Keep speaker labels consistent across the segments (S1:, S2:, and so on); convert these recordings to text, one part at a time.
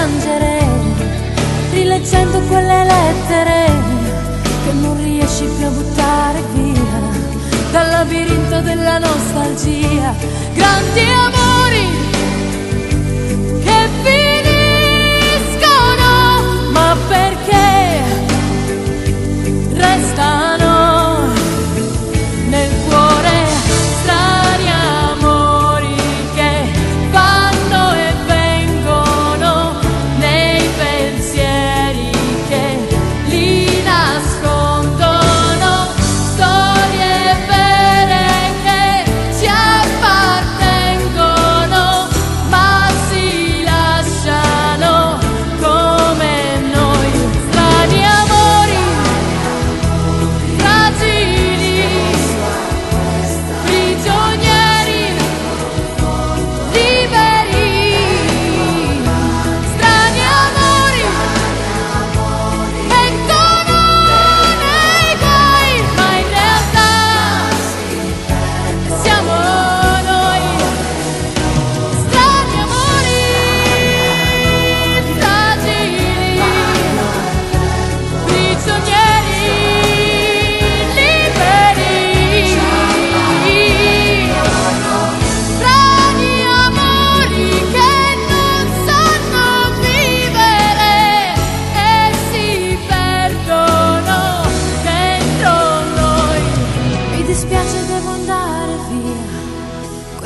S1: piangere, rileggendo quelle lettere che non riesci più a buttare via dal labirinto della nostalgia. Grandi amori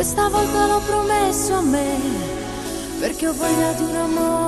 S1: questa volta l'ho promesso a me perché ho voglia di un amore